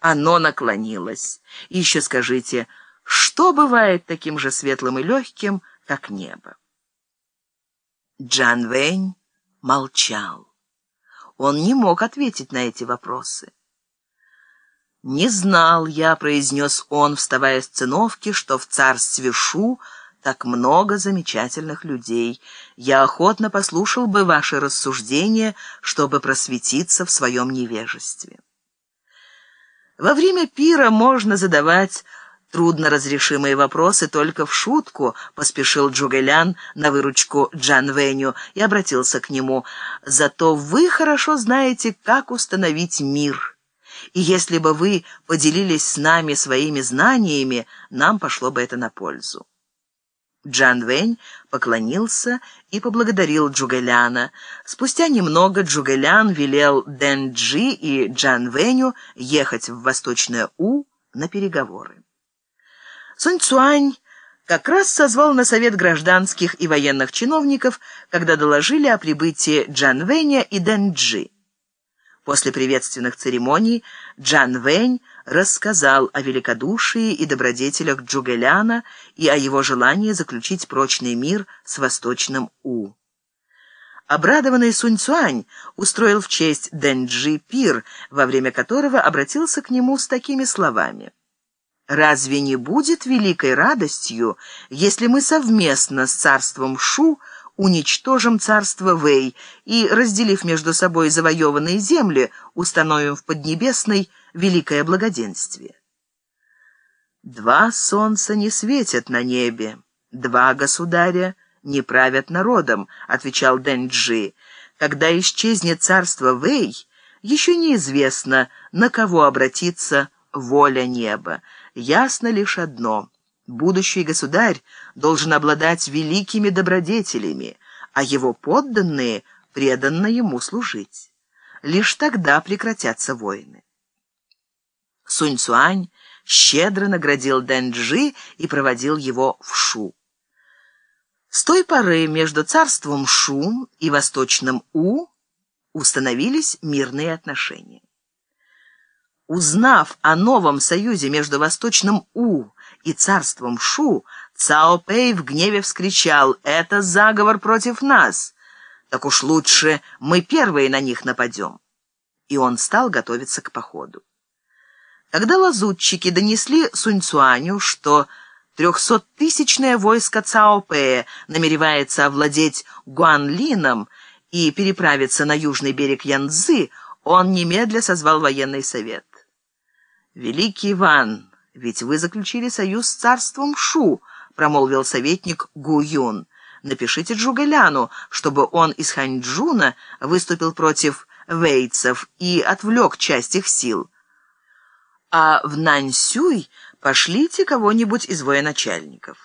оно наклонилось. И еще скажите, что бывает таким же светлым и легким, как небо? Джан Вэнь молчал. Он не мог ответить на эти вопросы. «Не знал я», — произнес он, вставая с циновки, «что в царстве Шу так много замечательных людей. Я охотно послушал бы ваши рассуждения, чтобы просветиться в своем невежестве». Во время пира можно задавать трудноразрешимые вопросы только в шутку, поспешил Джугэлян на выручку Джан Вэню и обратился к нему. «Зато вы хорошо знаете, как установить мир. И если бы вы поделились с нами своими знаниями, нам пошло бы это на пользу». Джан Вэнь поклонился и поблагодарил Джугэляна. Спустя немного Джугэлян велел Дэн Джи и Джан Вэню ехать в Восточное У на переговоры. Сунь Цуань как раз созвал на совет гражданских и военных чиновников, когда доложили о прибытии Джан Вэня и Дэн Джи. После приветственных церемоний Джан Вэнь рассказал о великодушии и добродетелях Джугэляна и о его желании заключить прочный мир с Восточным У. Обрадованный Сунь Цуань устроил в честь Дэнджи пир, во время которого обратился к нему с такими словами. «Разве не будет великой радостью, если мы совместно с царством Шу уничтожим царство Вэй и, разделив между собой завоеванные земли, установим в Поднебесной великое благоденствие. Два солнца не светят на небе, два государя не правят народом, отвечал Дэнджи. Когда исчезнет царство Вэй, еще неизвестно, на кого обратиться воля неба. Ясно лишь одно — Будущий государь должен обладать великими добродетелями, а его подданные преданно ему служить. Лишь тогда прекратятся войны. Сунь Цуань щедро наградил Дэнджи и проводил его в Шу. С той поры между царством Шу и восточным У установились мирные отношения. Узнав о новом союзе между восточным У и царством Шу, Цао Пэй в гневе вскричал «Это заговор против нас! Так уж лучше мы первые на них нападем!» И он стал готовиться к походу. Когда лазутчики донесли Суньцуаню, что трехсоттысячное войско Цао Пэя намеревается овладеть Гуанлином и переправиться на южный берег Янцзы, он немедля созвал военный совет. «Великий Иван, ведь вы заключили союз с царством Шу», — промолвил советник Гу Юн. «Напишите Джугаляну, чтобы он из Ханьчжуна выступил против вейцев и отвлек часть их сил. А в Наньсюй пошлите кого-нибудь из военачальников».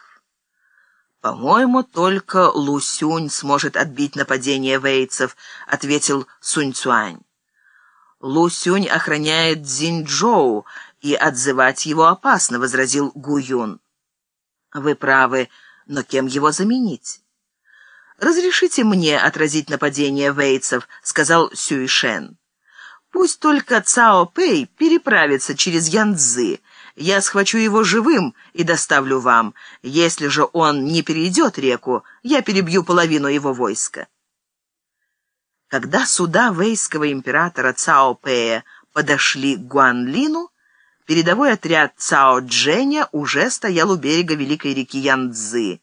«По-моему, только Лусюнь сможет отбить нападение вейцев», — ответил Сунь Цуань. Лу Сюнь охраняет Цзиньчжоу, и отзывать его опасно», — возразил Гу Юн. «Вы правы, но кем его заменить?» «Разрешите мне отразить нападение вейцев», — сказал Сюй Шен. «Пусть только Цао Пэй переправится через Янцзы. Я схвачу его живым и доставлю вам. Если же он не перейдет реку, я перебью половину его войска». Когда суда вейского императора Цао Пэя подошли к Гуанлину, передовой отряд Цао Дженя уже стоял у берега великой реки Янцзы.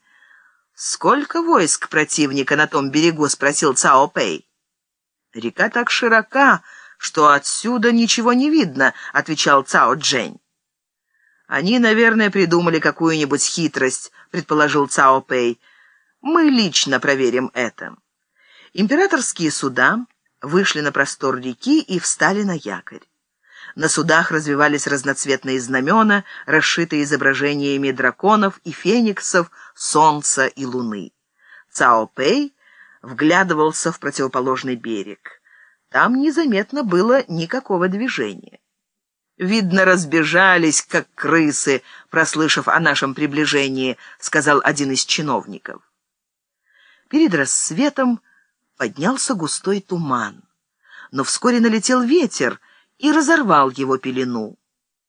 «Сколько войск противника на том берегу?» — спросил Цао Пэй. «Река так широка, что отсюда ничего не видно», — отвечал Цао Джень. «Они, наверное, придумали какую-нибудь хитрость», — предположил Цао Пэй. «Мы лично проверим это». Императорские суда вышли на простор реки и встали на якорь. На судах развивались разноцветные знамена, расшитые изображениями драконов и фениксов, солнца и луны. Цао Пэй вглядывался в противоположный берег. Там незаметно было никакого движения. «Видно, разбежались, как крысы, прослышав о нашем приближении», — сказал один из чиновников. Перед рассветом поднялся густой туман. Но вскоре налетел ветер и разорвал его пелену.